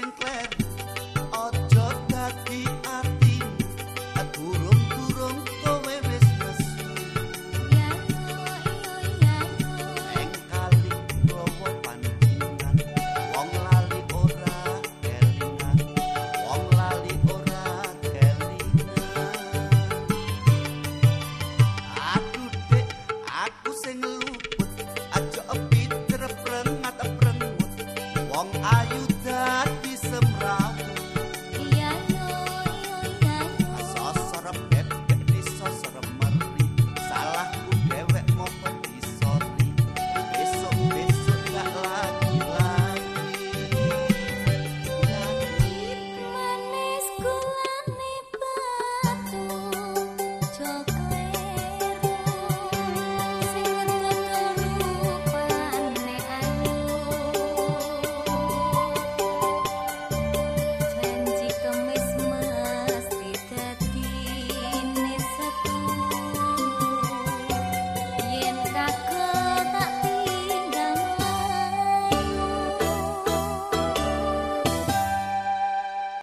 Sinclair.